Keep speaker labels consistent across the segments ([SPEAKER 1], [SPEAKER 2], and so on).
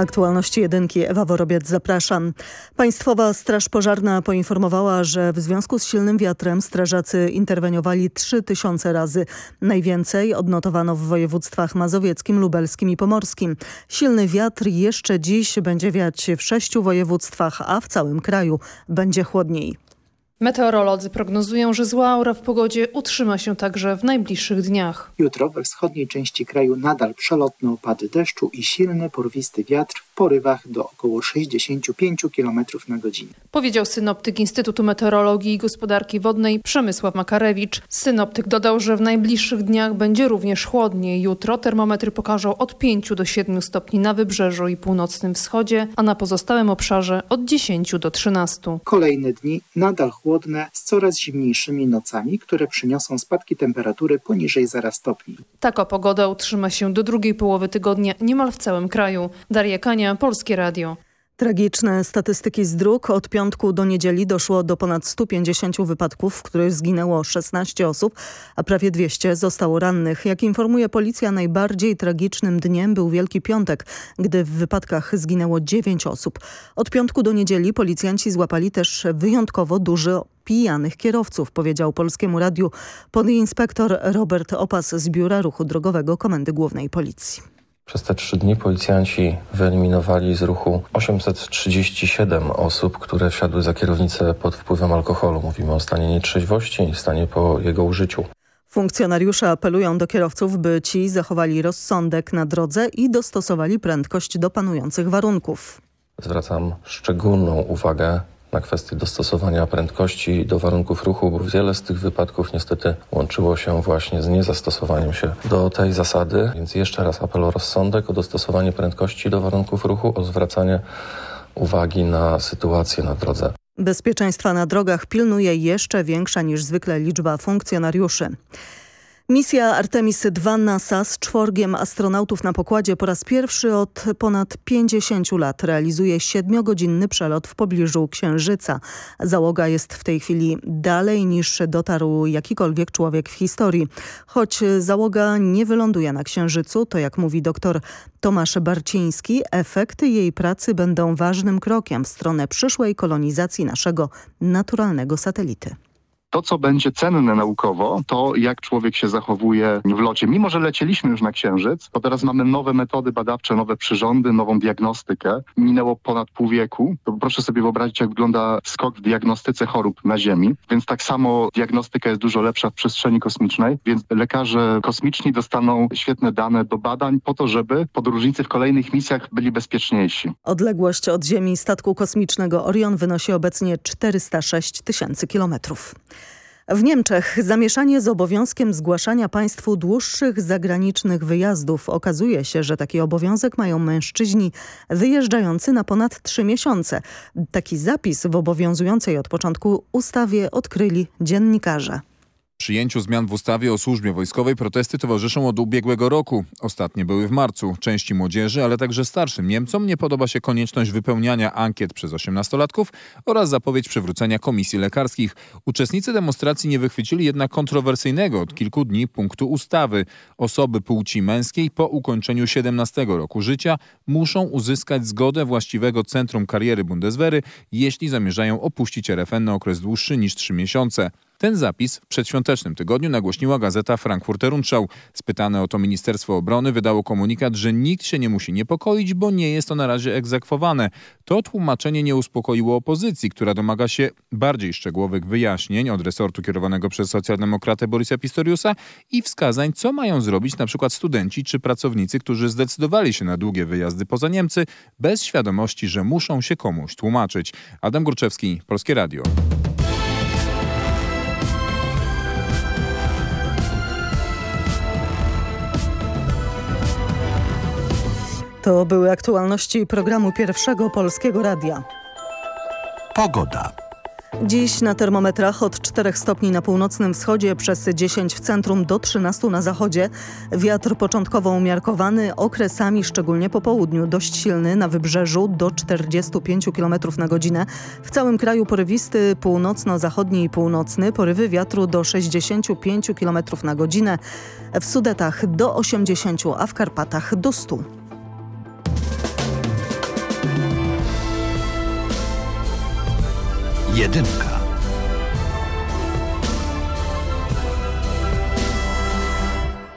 [SPEAKER 1] Aktualności jedynki Ewa Worobiec zapraszam. Państwowa Straż Pożarna poinformowała, że w związku z silnym wiatrem strażacy interweniowali 3000 razy. Najwięcej odnotowano w województwach mazowieckim, lubelskim i pomorskim. Silny wiatr jeszcze dziś będzie wiać w sześciu województwach, a w całym kraju będzie chłodniej.
[SPEAKER 2] Meteorolodzy prognozują, że zła aura w pogodzie utrzyma się także w najbliższych dniach.
[SPEAKER 3] Jutro we wschodniej części kraju nadal przelotne opady deszczu i silny, porwisty wiatr porywach do około 65 km na godzinę.
[SPEAKER 2] Powiedział synoptyk Instytutu Meteorologii i Gospodarki Wodnej Przemysław Makarewicz. Synoptyk dodał, że w najbliższych dniach będzie również chłodniej. Jutro termometry pokażą od 5 do 7 stopni na wybrzeżu i północnym wschodzie, a na pozostałym obszarze od 10 do 13.
[SPEAKER 3] Kolejne dni nadal chłodne z coraz zimniejszymi nocami, które przyniosą spadki temperatury poniżej 0 stopni.
[SPEAKER 2] Taka pogoda utrzyma się do drugiej połowy tygodnia niemal w całym kraju. Daria Kania, Polskie Radio.
[SPEAKER 1] Tragiczne statystyki z dróg. Od piątku do niedzieli doszło do ponad 150 wypadków, w których zginęło 16 osób, a prawie 200 zostało rannych. Jak informuje policja, najbardziej tragicznym dniem był Wielki Piątek, gdy w wypadkach zginęło 9 osób. Od piątku do niedzieli policjanci złapali też wyjątkowo dużo pijanych kierowców, powiedział Polskiemu Radiu podinspektor Robert Opas z Biura Ruchu Drogowego Komendy Głównej Policji.
[SPEAKER 4] Przez te trzy dni policjanci wyeliminowali z ruchu 837 osób, które wsiadły za kierownicę pod wpływem alkoholu. Mówimy o stanie nietrzeźwości i stanie po jego użyciu.
[SPEAKER 1] Funkcjonariusze apelują do kierowców, by ci zachowali rozsądek na drodze i dostosowali prędkość do panujących warunków.
[SPEAKER 4] Zwracam szczególną uwagę na kwestię dostosowania prędkości do warunków ruchu, bo wiele z tych wypadków niestety łączyło się właśnie z niezastosowaniem się do tej zasady. Więc jeszcze raz apel o rozsądek, o dostosowanie prędkości do warunków ruchu, o zwracanie uwagi na sytuację na drodze.
[SPEAKER 1] Bezpieczeństwa na drogach pilnuje jeszcze większa niż zwykle liczba funkcjonariuszy. Misja Artemis II NASA z czworgiem astronautów na pokładzie po raz pierwszy od ponad 50 lat realizuje siedmiogodzinny przelot w pobliżu Księżyca. Załoga jest w tej chwili dalej niż dotarł jakikolwiek człowiek w historii. Choć załoga nie wyląduje na Księżycu, to jak mówi dr Tomasz Barciński, efekty jej pracy będą ważnym krokiem w stronę przyszłej kolonizacji naszego naturalnego satelity.
[SPEAKER 5] To, co będzie cenne naukowo, to jak człowiek się zachowuje w locie. Mimo, że lecieliśmy już na Księżyc, to teraz mamy nowe metody badawcze, nowe przyrządy, nową diagnostykę. Minęło ponad pół wieku. To proszę sobie wyobrazić, jak wygląda skok w diagnostyce chorób na Ziemi. Więc tak samo diagnostyka jest dużo lepsza w przestrzeni kosmicznej, więc lekarze kosmiczni dostaną świetne dane do badań po to, żeby podróżnicy w kolejnych misjach byli bezpieczniejsi.
[SPEAKER 1] Odległość od Ziemi statku kosmicznego Orion wynosi obecnie 406 tysięcy kilometrów. W Niemczech zamieszanie z obowiązkiem zgłaszania państwu dłuższych zagranicznych wyjazdów. Okazuje się, że taki obowiązek mają mężczyźni wyjeżdżający na ponad trzy miesiące. Taki zapis w obowiązującej od początku ustawie odkryli dziennikarze.
[SPEAKER 6] Przyjęciu zmian w ustawie o służbie wojskowej protesty towarzyszą od ubiegłego roku. Ostatnie były w marcu. Części młodzieży, ale także starszym Niemcom nie podoba się konieczność wypełniania ankiet przez 18-latków oraz zapowiedź przywrócenia komisji lekarskich. Uczestnicy demonstracji nie wychwycili jednak kontrowersyjnego od kilku dni punktu ustawy. Osoby płci męskiej po ukończeniu 17 roku życia muszą uzyskać zgodę właściwego Centrum Kariery Bundeswehry, jeśli zamierzają opuścić RFN na okres dłuższy niż 3 miesiące. Ten zapis w przedświątecznym tygodniu nagłośniła gazeta Frankfurter Rundschau. Spytane o to Ministerstwo Obrony wydało komunikat, że nikt się nie musi niepokoić, bo nie jest to na razie egzekwowane. To tłumaczenie nie uspokoiło opozycji, która domaga się bardziej szczegółowych wyjaśnień od resortu kierowanego przez socjaldemokratę Borisa Pistoriusa i wskazań, co mają zrobić na przykład studenci czy pracownicy, którzy zdecydowali się na długie wyjazdy poza Niemcy bez świadomości, że muszą się komuś tłumaczyć. Adam Górczewski, Polskie Radio.
[SPEAKER 1] To były aktualności programu Pierwszego Polskiego Radia.
[SPEAKER 7] Pogoda.
[SPEAKER 1] Dziś na termometrach od 4 stopni na północnym wschodzie przez 10 w centrum do 13 na zachodzie. Wiatr początkowo umiarkowany, okresami szczególnie po południu dość silny na wybrzeżu do 45 km na godzinę. W całym kraju porywisty północno-zachodni i północny, porywy wiatru do 65 km na godzinę. W Sudetach do 80, a w Karpatach do 100.
[SPEAKER 7] Jedynka.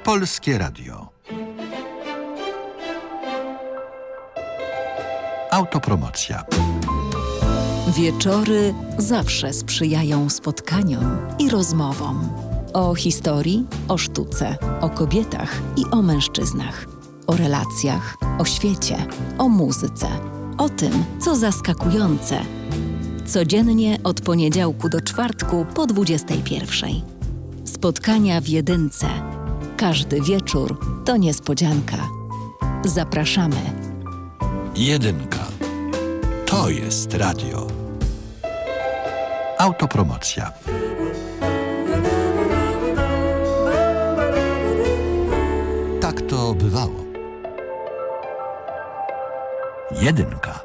[SPEAKER 7] Polskie Radio. Autopromocja.
[SPEAKER 8] Wieczory zawsze sprzyjają spotkaniom i rozmowom. O historii, o sztuce, o kobietach i o mężczyznach. O relacjach, o świecie, o muzyce. O tym, co zaskakujące. Codziennie od poniedziałku do czwartku po 21. Spotkania w jedynce. Każdy wieczór to niespodzianka. Zapraszamy.
[SPEAKER 7] Jedynka. To jest radio. Autopromocja. Tak to bywało. Jedynka.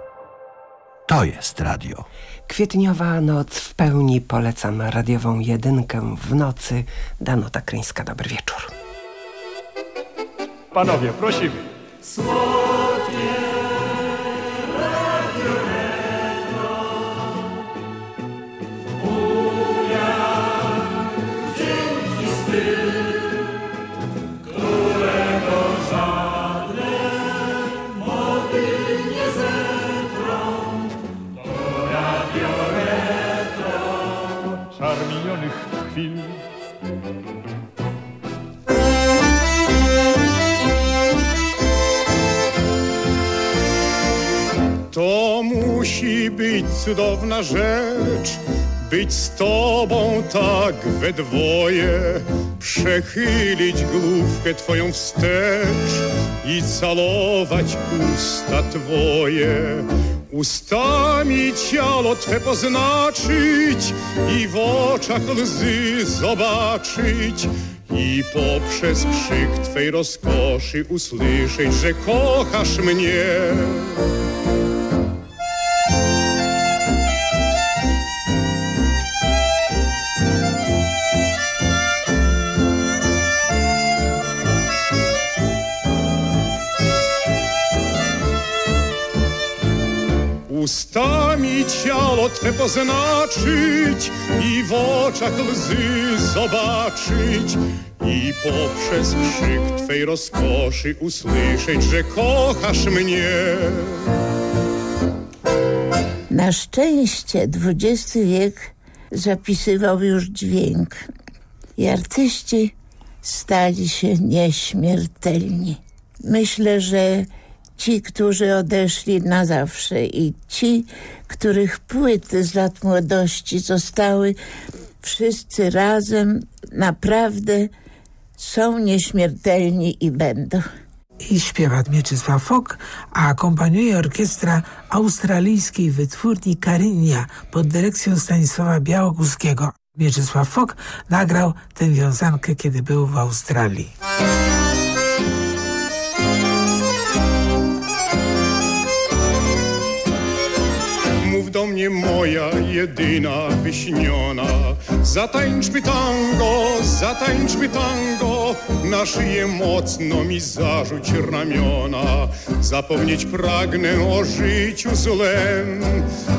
[SPEAKER 7] To jest radio.
[SPEAKER 9] Kwietniowa noc w pełni polecam radiową jedynkę w nocy. Danuta Kryńska, dobry wieczór.
[SPEAKER 10] Panowie, prosimy. Czar musi być cudowna rzecz, być z tobą tak we dwoje, przechylić główkę twoją wstecz i calować usta twoje. Ustami ciało twe poznaczyć i w oczach łzy zobaczyć i poprzez krzyk twej rozkoszy usłyszeć, że kochasz mnie. Ustami ciało Twe poznaczyć i w oczach łzy zobaczyć i poprzez krzyk Twej rozkoszy usłyszeć, że kochasz mnie.
[SPEAKER 11] Na szczęście XX wiek zapisywał już dźwięk i artyści stali się nieśmiertelni. Myślę, że ci, którzy odeszli na zawsze i ci, których płyty z lat młodości zostały wszyscy razem, naprawdę są nieśmiertelni i będą.
[SPEAKER 12] I śpiewa Mieczysław Fok, a akompaniuje orkiestra australijskiej wytwórni Karynia pod dyrekcją Stanisława Białogórskiego. Mieczysław Fok nagrał tę wiązankę, kiedy był w Australii.
[SPEAKER 10] Do mnie moja jedyna wyśniona. Zatańczmy tango, zatańczmy tango Na szyję mocno mi zarzuć ramiona. Zapomnieć pragnę o życiu złem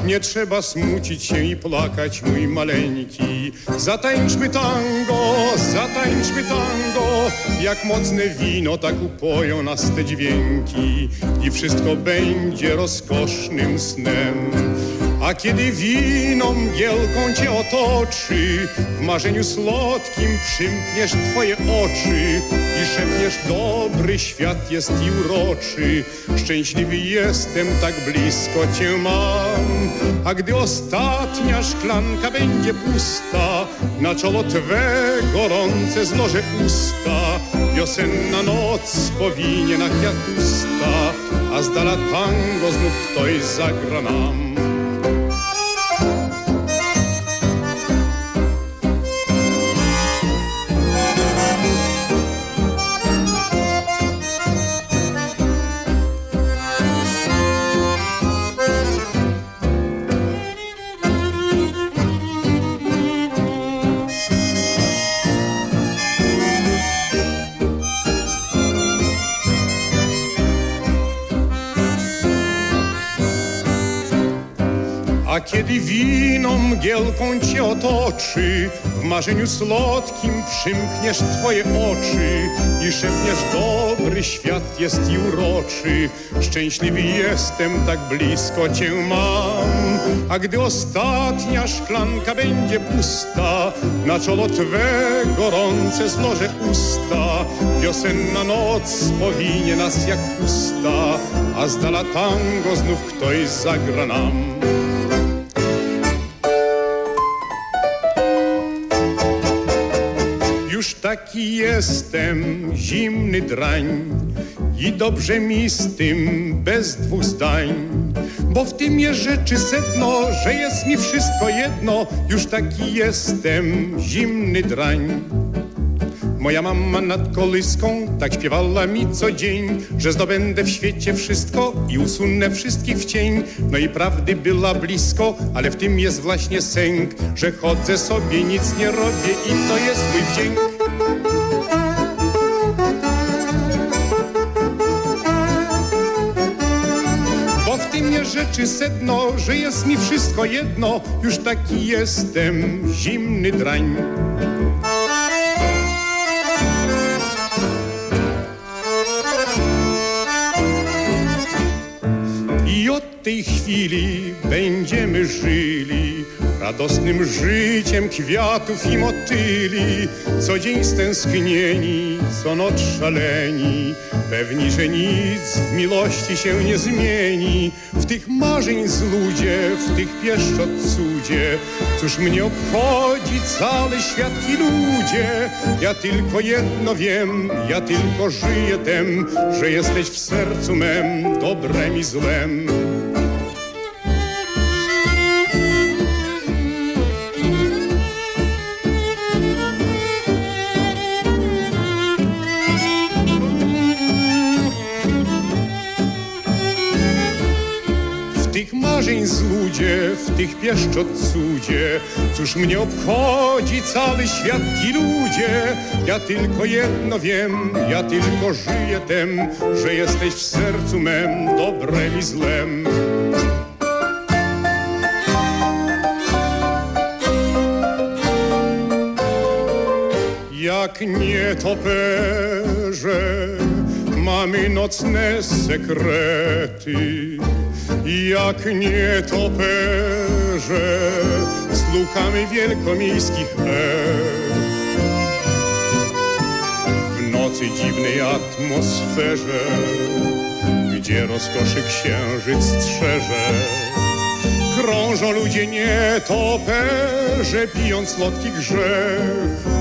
[SPEAKER 10] Nie trzeba smucić się i plakać mój maleńki. Zatańczmy tango, zatańczmy tango. Jak mocne wino tak upoją nas te dźwięki. I wszystko będzie rozkosznym snem a kiedy wino mgielką cię otoczy, w marzeniu słodkim przymkniesz twoje oczy i szepniesz dobry świat jest i uroczy. Szczęśliwy jestem, tak blisko cię mam. A gdy ostatnia szklanka będzie pusta, na czolo twe gorące złożę usta. Wiosenna noc powinie na kwiat usta, a z dala tango znów ktoś zagra nam. Kiedy wino mgielką cię otoczy, w marzeniu słodkim przymkniesz twoje oczy i szepniesz dobry świat jest i uroczy. Szczęśliwy jestem, tak blisko cię mam. A gdy ostatnia szklanka będzie pusta, na czolo twe gorące złożę usta. Wiosenna noc powinie nas jak pusta, a z dala tango znów ktoś zagra nam. Taki jestem, zimny drań i dobrze mi z tym, bez dwóch zdań. Bo w tym jest rzeczy sedno, że jest mi wszystko jedno, już taki jestem, zimny drań. Moja mama nad kolyską tak śpiewała mi co dzień, że zdobędę w świecie wszystko i usunę wszystkich w cień. No i prawdy była blisko, ale w tym jest właśnie sęk, że chodzę sobie, nic nie robię i to jest mój wdzięk. Rzeczy sedno, że jest mi wszystko jedno, już taki jestem, zimny drań. I od tej chwili będziemy żyli radosnym życiem kwiatów i motyli, co dzień stęsknieni, co noc szaleni, pewni, że nic w miłości się nie zmieni. W tych marzeń z ludzie, w tych pieszczot cudzie, cóż mnie obchodzi cały świat i ludzie. Ja tylko jedno wiem, ja tylko żyję tem, że jesteś w sercu mem, dobrem i złem. Ludzie, w tych pieszczot cudzie, cóż mnie obchodzi cały świat i ludzie. Ja tylko jedno wiem, ja tylko żyję tem, że jesteś w sercu mem, dobrem i złem. Jak nietoperze mamy nocne sekrety. Jak nietoperze słuchamy wielkomiejskich ech. W nocy dziwnej atmosferze, gdzie rozkoszy księżyc strzeże, krążą ludzie nietoperze, pijąc słodki grzech.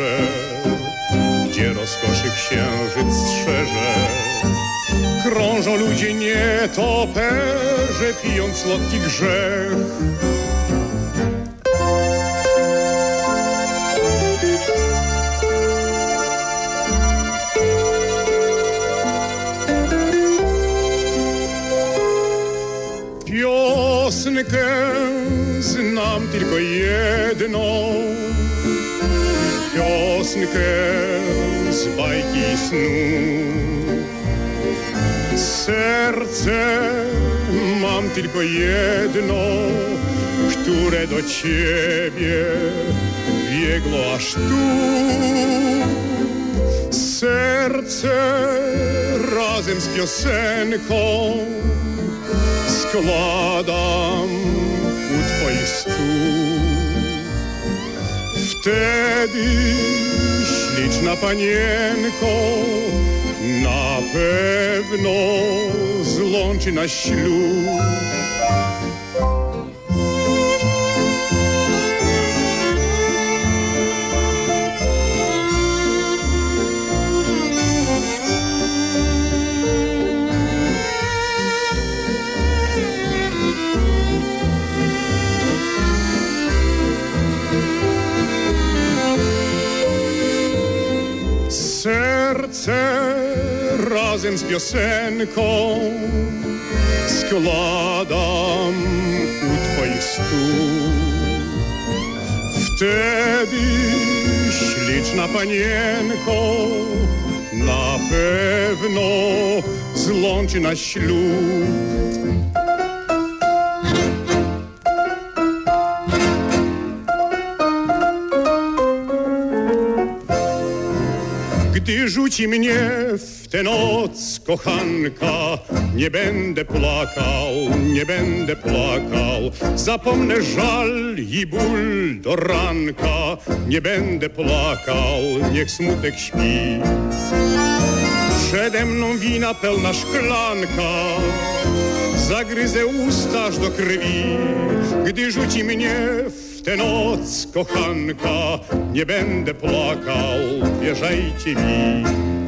[SPEAKER 10] Atmosferze, gdzie rozkoszy księżyc strzeże, krążą ludzie nietoperze, pijąc słodki grzech. Piosnkę znam tylko jedną, piosnkę z bajki snu. Serce mam tylko jedno, które do ciebie biegło aż tu. Serce razem z piosenką składam u twoich stóp. Wtedy śliczna panienko na pewno złączy na ślub. Razem z piosenką składam u twoich stóp. Wtedy śliczna panienko na pewno złączy na ślub. Gdy rzuci mnie w tę noc kochanka, nie będę plakał, nie będę plakał. Zapomnę żal i ból do ranka, nie będę plakał, niech smutek śpi. Przede mną wina pełna szklanka, zagryzę usta aż do krwi, gdy rzuci mnie w tę noc kochanka, nie będę plakał, wierzajcie mi.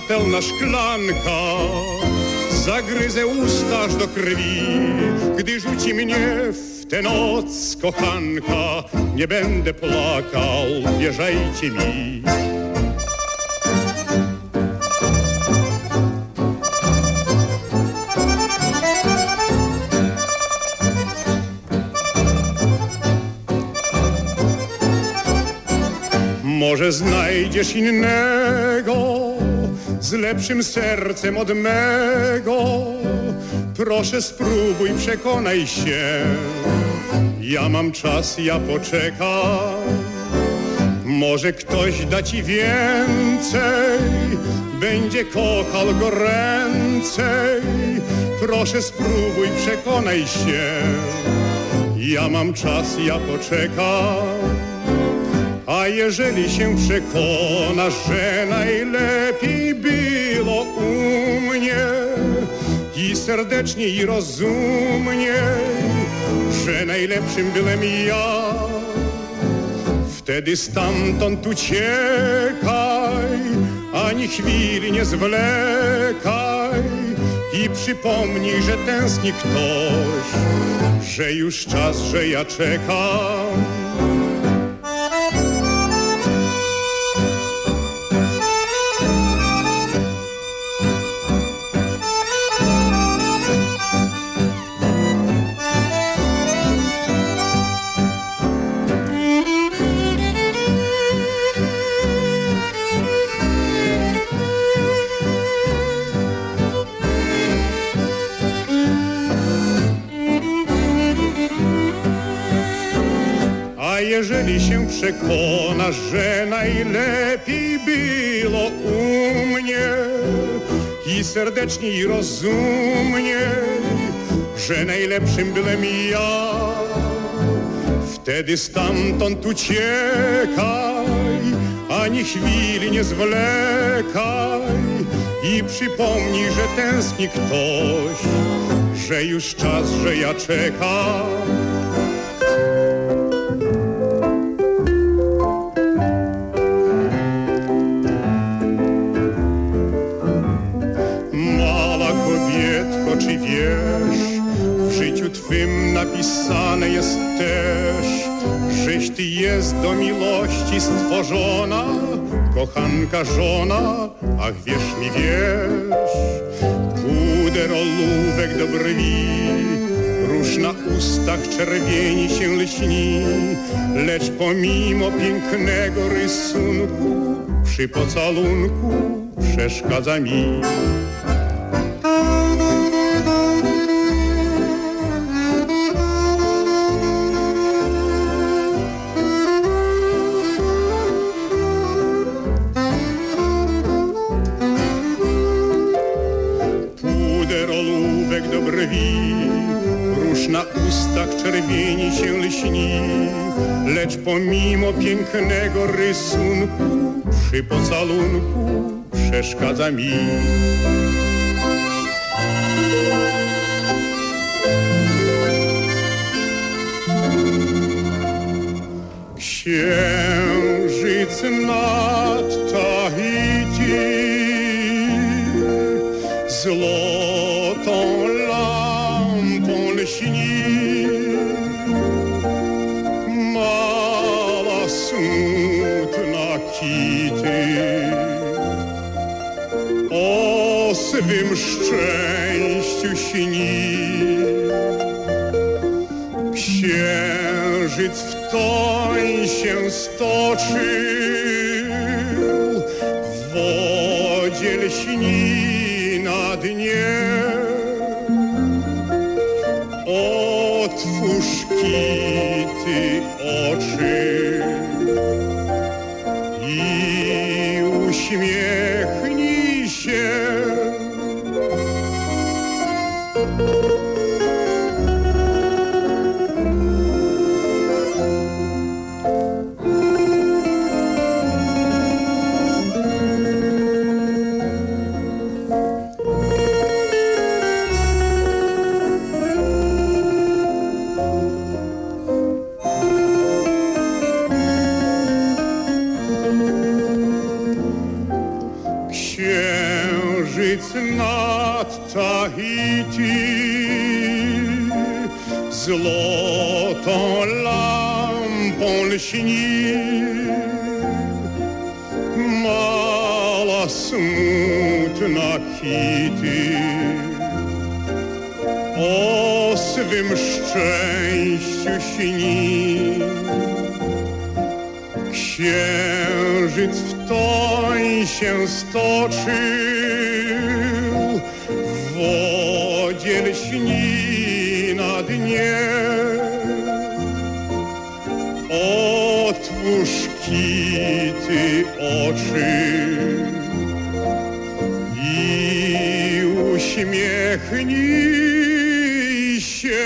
[SPEAKER 10] Pełna szklanka, zagryzę usta aż do krwi, gdy rzuci mnie w tę noc kochanka, nie będę plakał, wierzajcie mi. Może znajdziesz innego z lepszym sercem od mego. Proszę spróbuj, przekonaj się. Ja mam czas, ja poczekam. Może ktoś da ci więcej, będzie kochał go ręcej. Proszę spróbuj, przekonaj się. Ja mam czas, ja poczekam. A jeżeli się przekonasz, że najlepiej serdecznie i rozumnie, że najlepszym byłem ja, wtedy stamtąd uciekaj, ani chwili nie zwlekaj i przypomnij, że tęskni ktoś, że już czas, że ja czekam. Jeżeli się przekonasz, że najlepiej było u mnie i serdecznie i rozumnie, że najlepszym byłem ja, wtedy stamtąd uciekaj, ani chwili nie zwlekaj i przypomnij, że tęskni ktoś, że już czas, że ja czekam. Jest do miłości stworzona, kochanka żona, ach wiesz mi wiesz, puder olówek do brwi, róż na ustach czerwieni się lśni, lecz pomimo pięknego rysunku, przy pocalunku przeszkadza mi. Pięknego rysunku, przy pocalunku przeszkadza mi. Księżyc w toń się stoczył, w wodzie lśni na dnie. Otwórz kity oczy lśni. Mała smutna Kitty o swym szczęściu śni. Księżyc w toń się stoczył, i uśmiechnij się.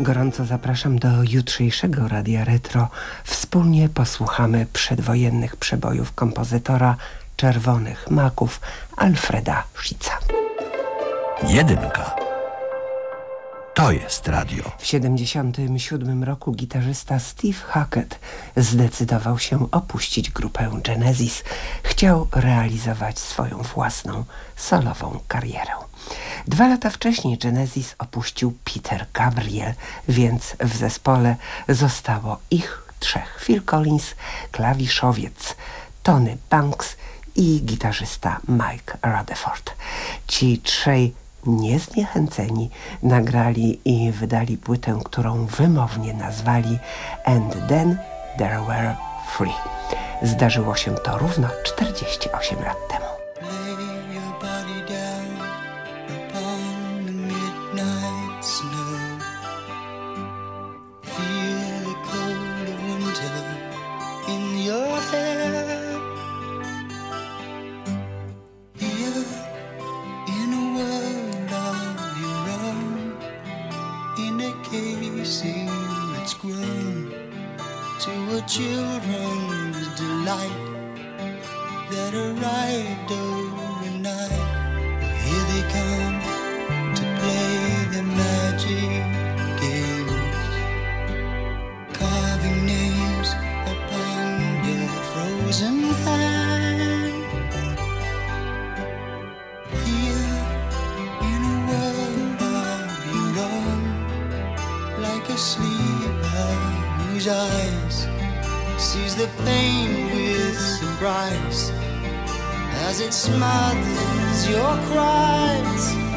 [SPEAKER 9] Gorąco zapraszam do jutrzejszego Radia Retro. Wspólnie posłuchamy przedwojennych przebojów kompozytora Czerwonych Maków Alfreda Schica.
[SPEAKER 7] Jedynka. To jest radio.
[SPEAKER 9] W 1977 roku gitarzysta Steve Hackett zdecydował się opuścić grupę Genesis. Chciał realizować swoją własną solową karierę. Dwa lata wcześniej Genesis opuścił Peter Gabriel, więc w zespole zostało ich trzech. Phil Collins, klawiszowiec Tony Banks i gitarzysta Mike Rutherford. Ci trzej niezniechęceni nagrali i wydali płytę, którą wymownie nazwali And Then There Were Free. Zdarzyło się to równo 48 lat temu.
[SPEAKER 13] Children's delight that arrived overnight. Here they come to play the magic games, carving names upon your frozen hand. Here in a world of your own, like a sleeper whose eyes sees the pain with surprise as it smothers your cries.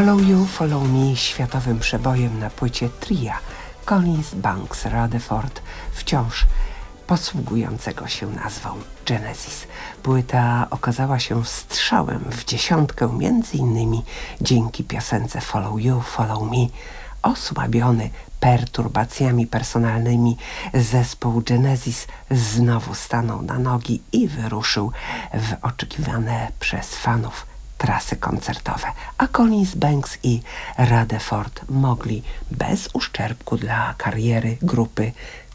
[SPEAKER 13] Follow You, Follow Me
[SPEAKER 9] światowym przebojem na płycie Tria Collins Banks Rutherford wciąż posługującego się nazwą Genesis. Płyta okazała się strzałem w dziesiątkę między innymi dzięki piosence Follow You, Follow Me osłabiony perturbacjami personalnymi zespół Genesis znowu stanął na nogi i wyruszył w oczekiwane przez fanów trasy koncertowe, a Collins Banks i Rutherford mogli bez uszczerbku dla kariery grupy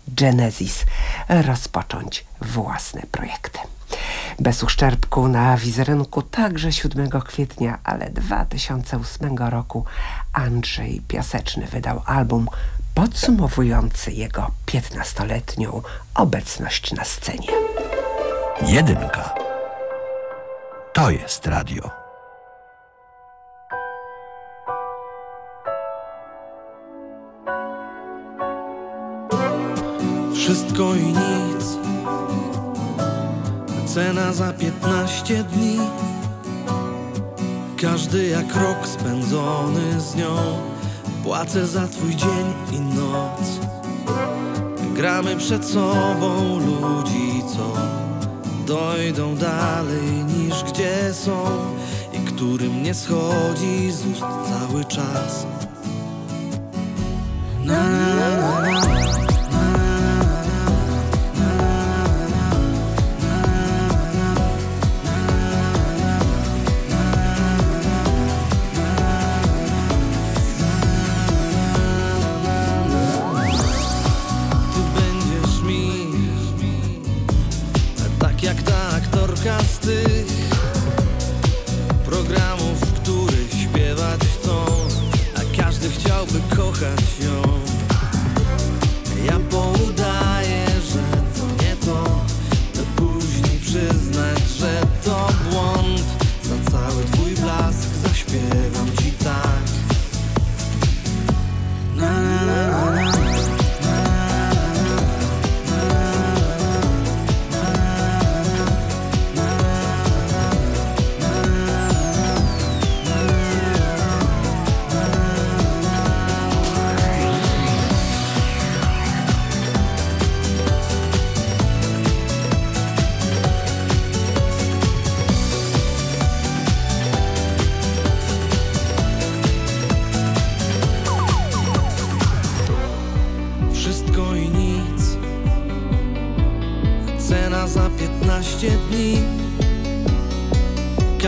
[SPEAKER 9] Genesis rozpocząć własne projekty. Bez uszczerbku na wizerunku także 7 kwietnia, ale 2008 roku Andrzej Piaseczny wydał album podsumowujący jego 15-letnią obecność na scenie.
[SPEAKER 7] Jedynka. To jest radio.
[SPEAKER 14] Wszystko i nic. Cena za 15 dni. Każdy jak rok spędzony z nią. Płacę za twój dzień i noc. Gramy przed sobą ludzi, co Dojdą dalej niż gdzie są I którym nie schodzi z ust cały czas. Na, na, na, na.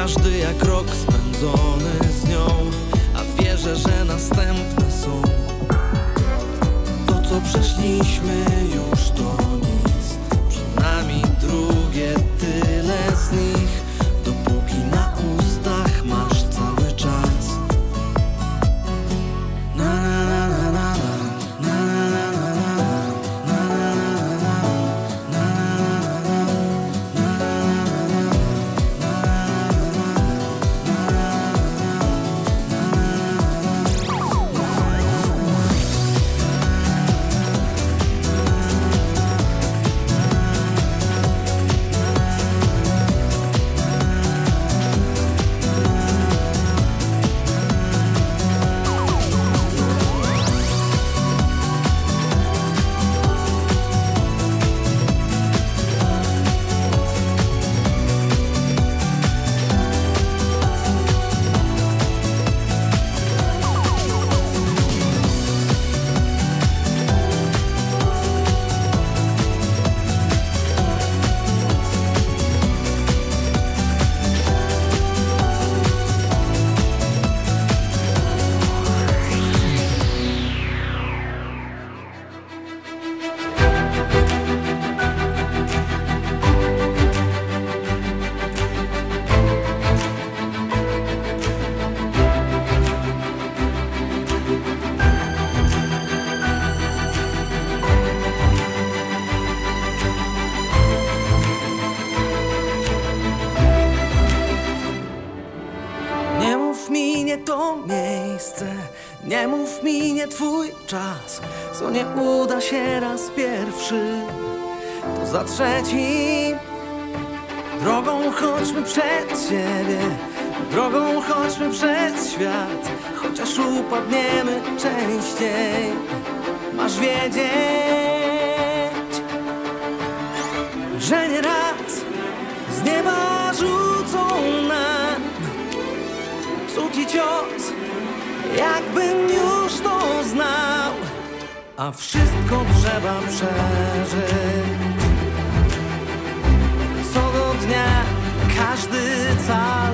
[SPEAKER 14] Każdy jak rok spędzony z nią A wierzę, że następne są. To co przeszliśmy nie mów mi nie twój czas, co nie uda się raz pierwszy, to za trzeci. Drogą chodźmy przed siebie, drogą chodźmy przed świat, chociaż upadniemy częściej. Masz wiedzieć, że nie raz z nieba rzucą nam cud i cios, jakbym już to znał, a wszystko trzeba przeżyć. Co do dnia każdy cal,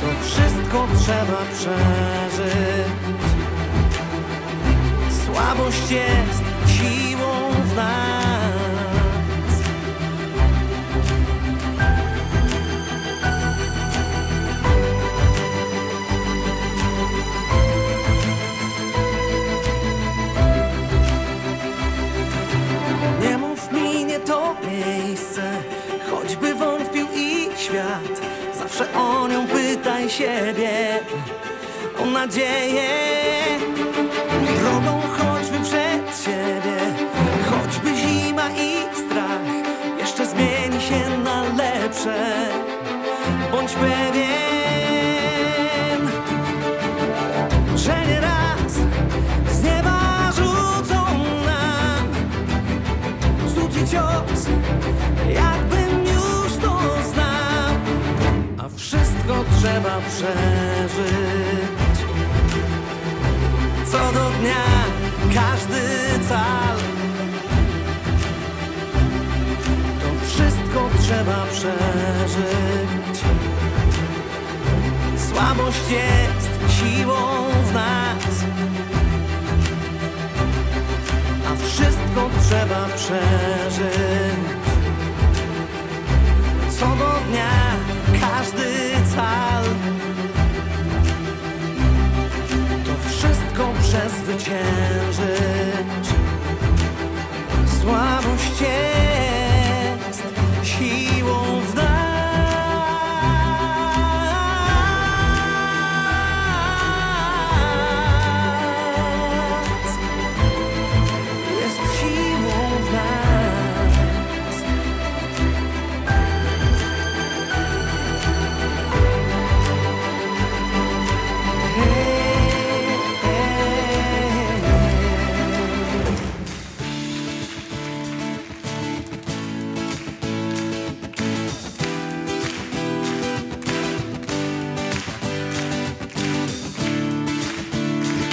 [SPEAKER 14] to wszystko trzeba przeżyć. Słabość jest siłą w nas. Zawsze o nią pytaj siebie, o nadzieję. Drogą chodźmy przed siebie, choćby zima i strach jeszcze zmieni się na lepsze. Bądź pewien, że nie raz z nieba rzucą nam cud cios, trzeba przeżyć. Co do dnia każdy cal, to wszystko trzeba przeżyć. Słabość jest siłą w nas, a wszystko trzeba przeżyć. Co do dnia każdy cal, to wszystko przezwyciężyć. Słabość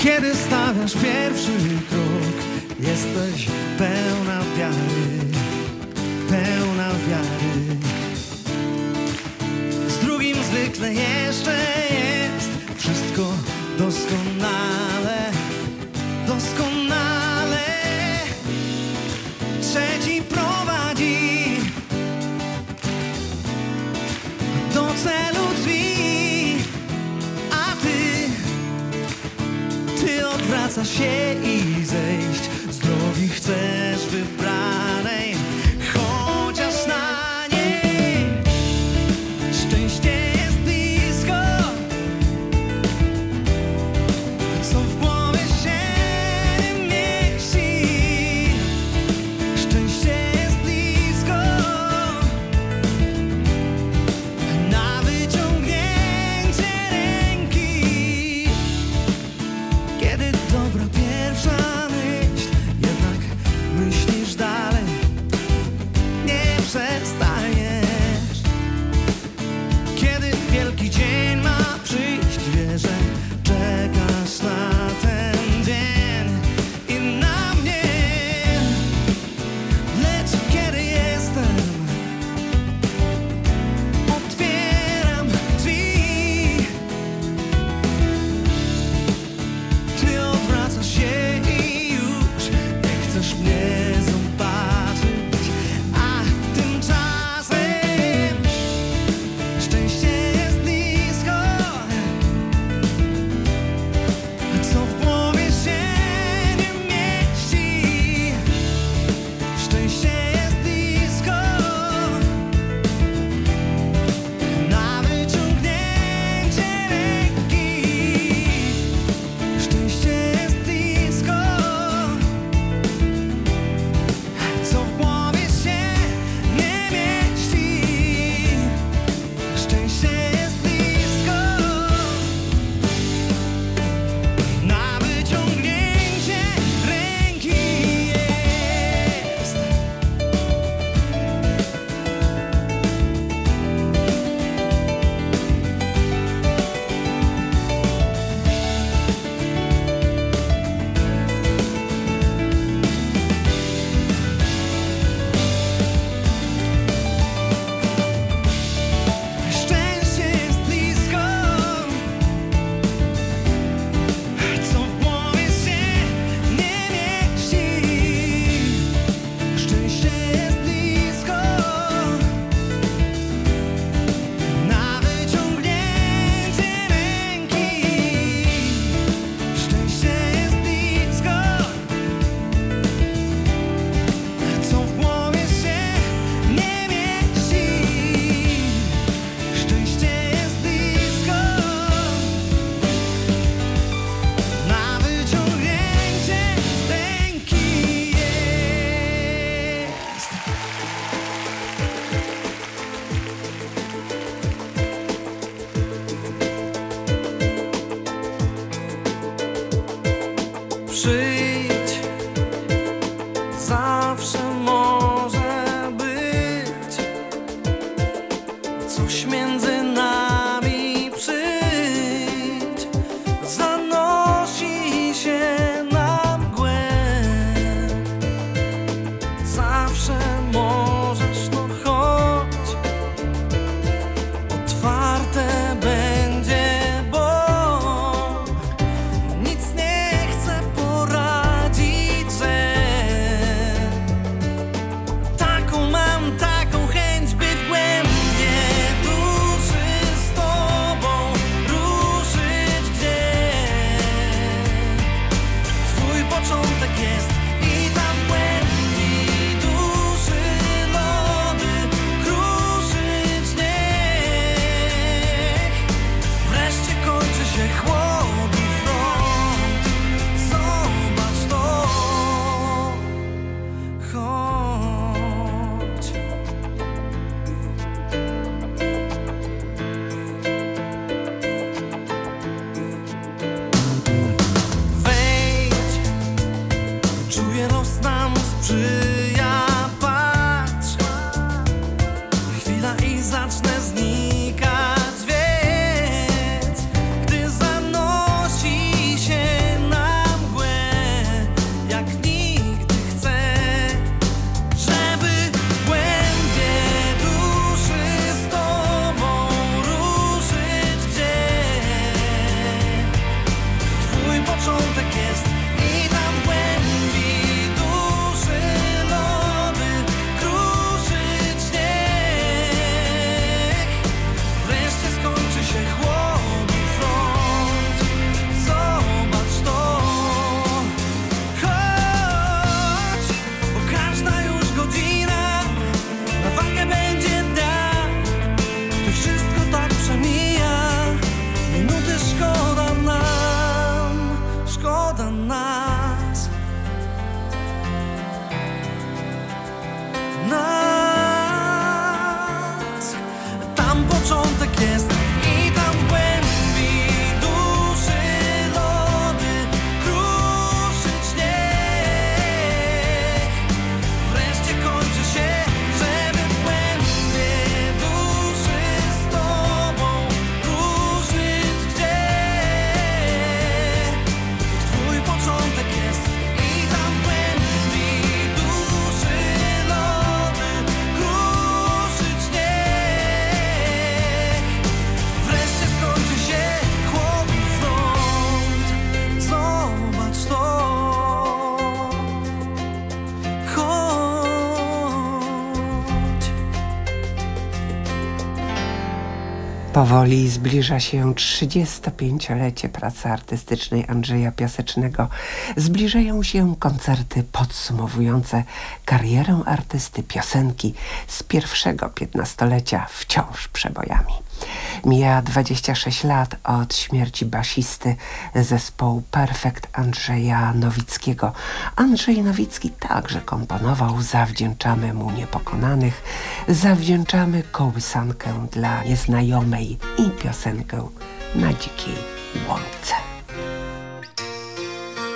[SPEAKER 14] Kiedy stawiasz pierwszy krok, jesteś pełna wiary, pełna wiary. Z drugim zwykle jest share.
[SPEAKER 9] Powoli zbliża się 35-lecie pracy artystycznej Andrzeja Piasecznego. Zbliżają się koncerty podsumowujące karierę artysty piosenki z pierwszego piętnastolecia wciąż przebojami. Mija 26 lat od śmierci basisty zespołu Perfekt Andrzeja Nowickiego. Andrzej Nowicki także komponował Zawdzięczamy mu niepokonanych, zawdzięczamy kołysankę dla nieznajomej i piosenkę na dzikiej łące.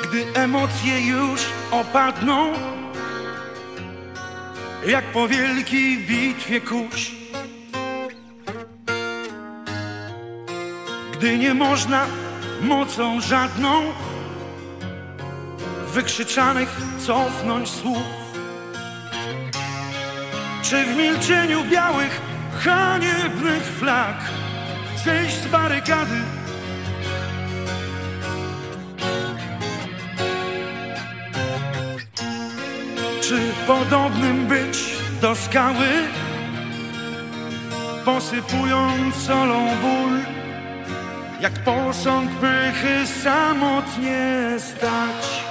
[SPEAKER 15] Gdy emocje już opadną, jak po wielkiej bitwie kurz. Gdy nie można mocą żadną wykrzyczanych cofnąć słów. Czy w milczeniu białych, haniebnych flag zejść z barykady? Czy podobnym być do skały, posypując solą ból, jak posąg pychy samotnie stać?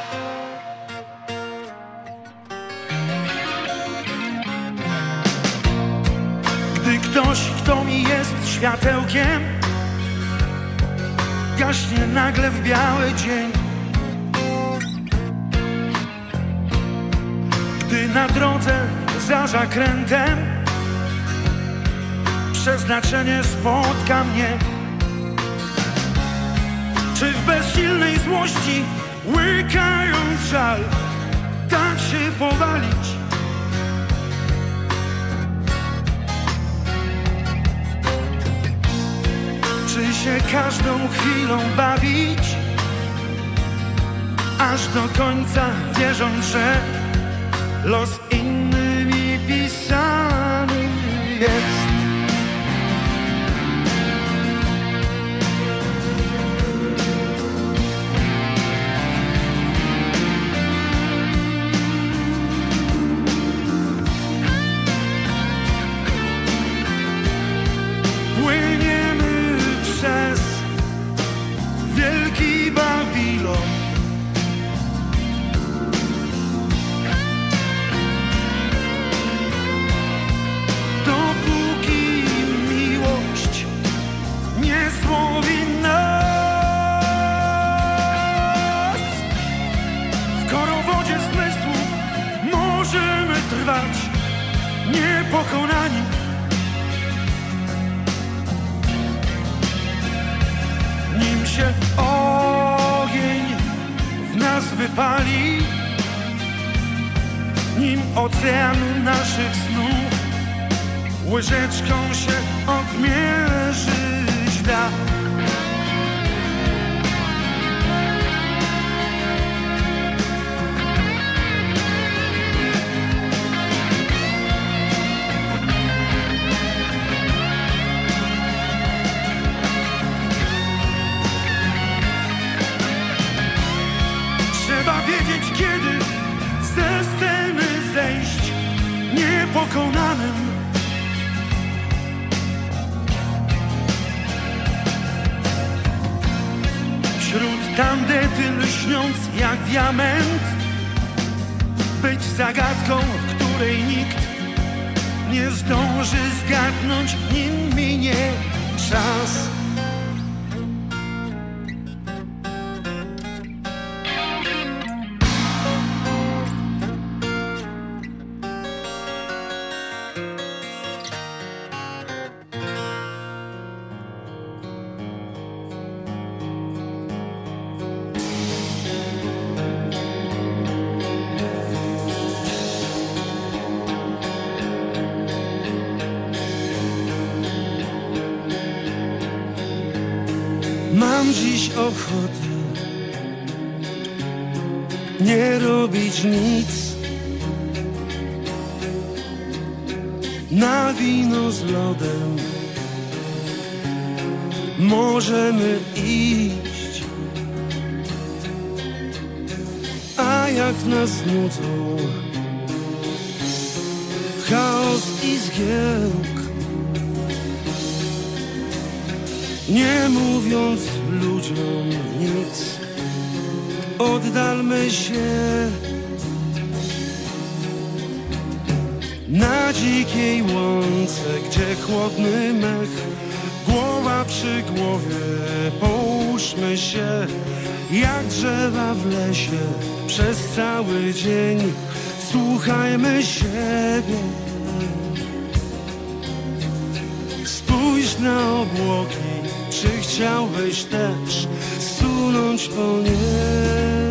[SPEAKER 15] Gdy ktoś, kto mi jest światełkiem, gaśnie nagle w biały dzień. Gdy na drodze za zakrętem przeznaczenie spotka mnie. Czy w bezsilnej złości Łykając żal Tak się powalić? Czy się każdą chwilą bawić? Aż do końca wierząc, że Los innymi pisany jest dzikiej łące, gdzie chłodny mech, głowa przy głowie, połóżmy się jak drzewa w lesie przez cały dzień. Słuchajmy siebie. Spójrz na obłoki, czy chciałbyś też sunąć po niebie?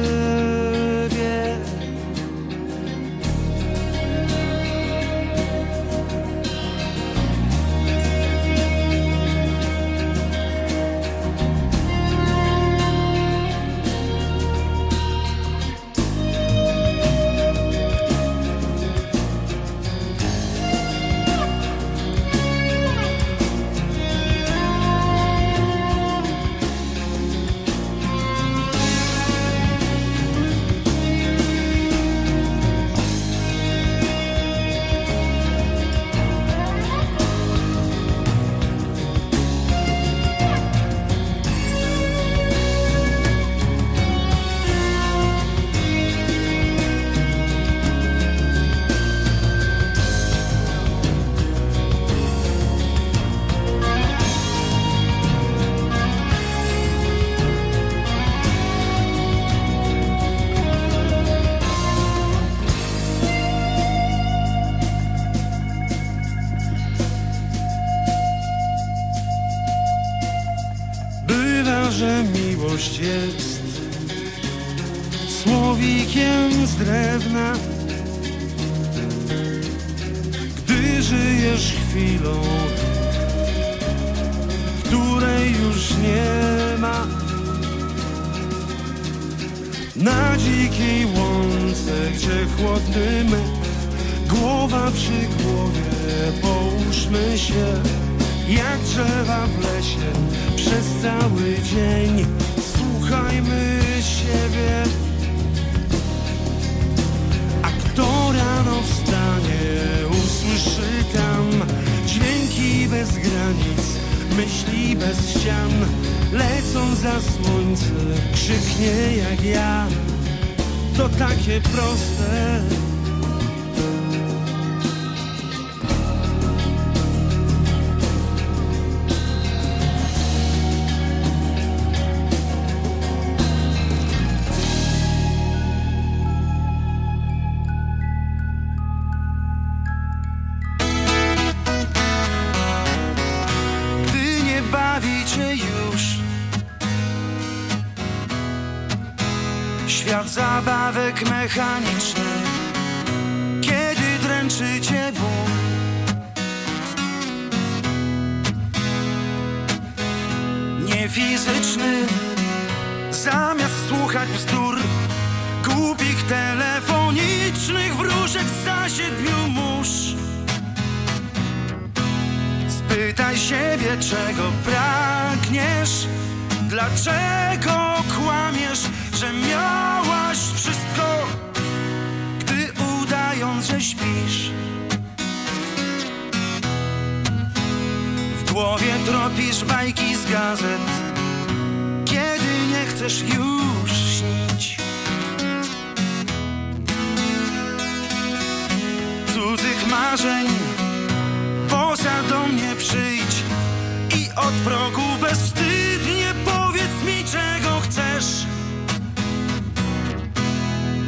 [SPEAKER 14] Już nie ma. Na dzikiej łące, gdzie chłodny myk, głowa przy głowie, połóżmy się jak drzewa w lesie przez cały dzień. Słuchajmy siebie, a kto rano wstanie, usłyszy tam dźwięki bez granic, myśli bez ścian, lecą za słońce, krzyknie jak ja. To takie proste. Kanye. Marzeń Poza do mnie przyjdź i od progu bezwstydnie powiedz mi, czego chcesz.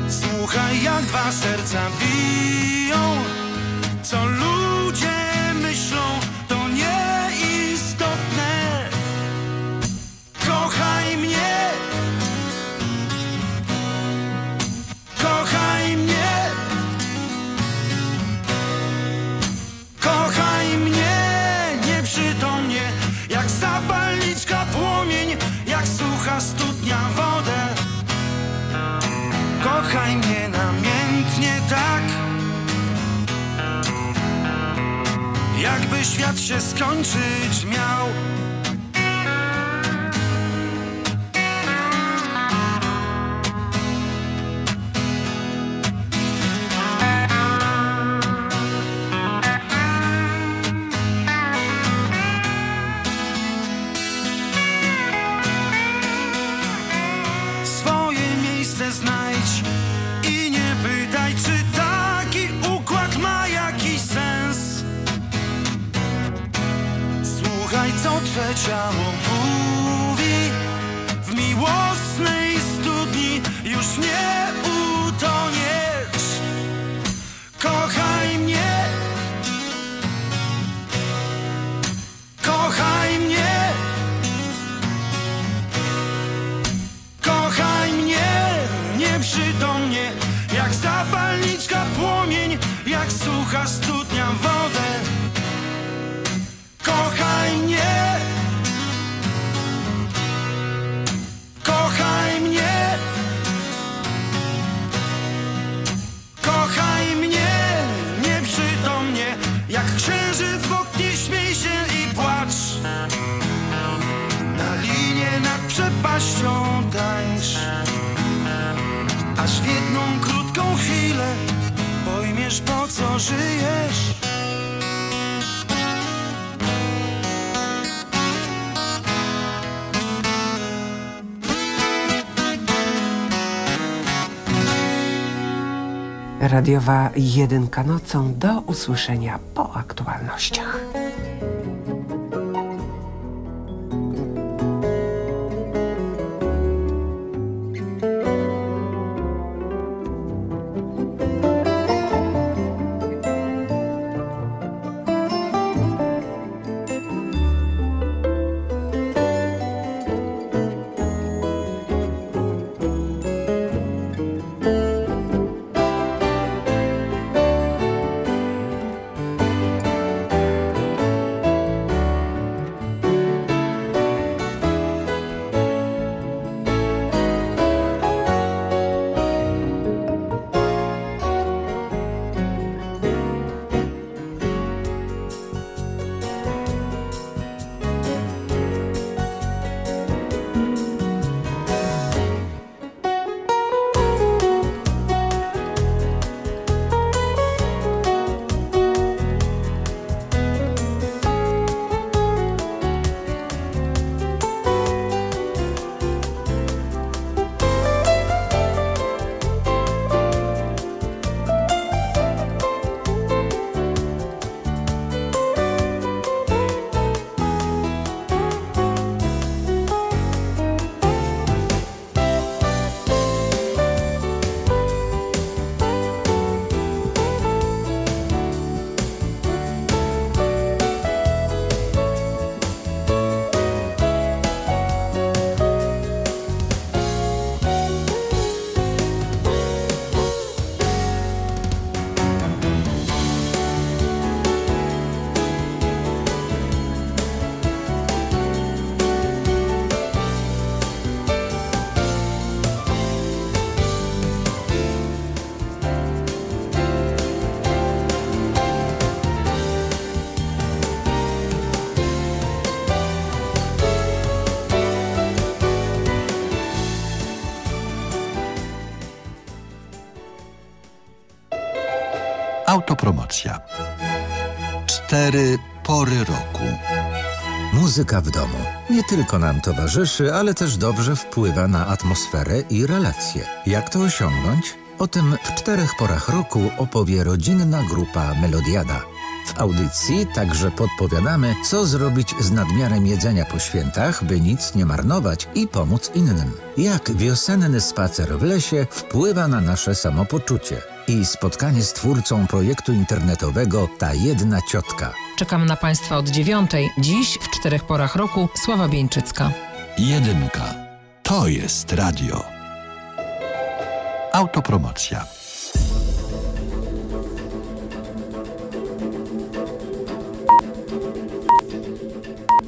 [SPEAKER 14] Słuchaj, jak dwa serca biją, co się skończyć miał. Ciało mówi. W miłosnej studni już nie
[SPEAKER 9] Radiowa jedynka nocą do usłyszenia po aktualnościach.
[SPEAKER 7] Cztery pory roku.
[SPEAKER 16] Muzyka w domu nie tylko nam towarzyszy, ale też dobrze wpływa na atmosferę i relacje. Jak to osiągnąć? O tym w czterech porach roku opowie rodzinna grupa Melodiada. W audycji także podpowiadamy, co zrobić z nadmiarem jedzenia po świętach, by nic nie marnować i pomóc innym. Jak wiosenny spacer w lesie wpływa na nasze samopoczucie. I spotkanie z twórcą projektu internetowego Ta Jedna Ciotka.
[SPEAKER 17] Czekam na Państwa od dziewiątej. Dziś w czterech porach roku Sława Bieńczycka.
[SPEAKER 7] Jedynka. To jest radio. Autopromocja.